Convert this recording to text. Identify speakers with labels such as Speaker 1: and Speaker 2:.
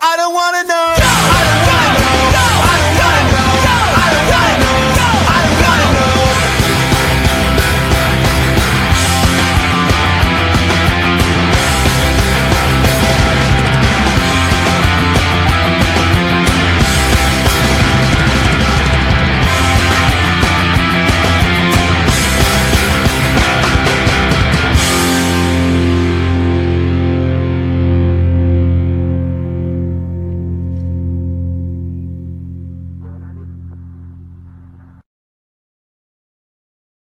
Speaker 1: I don't wanna know.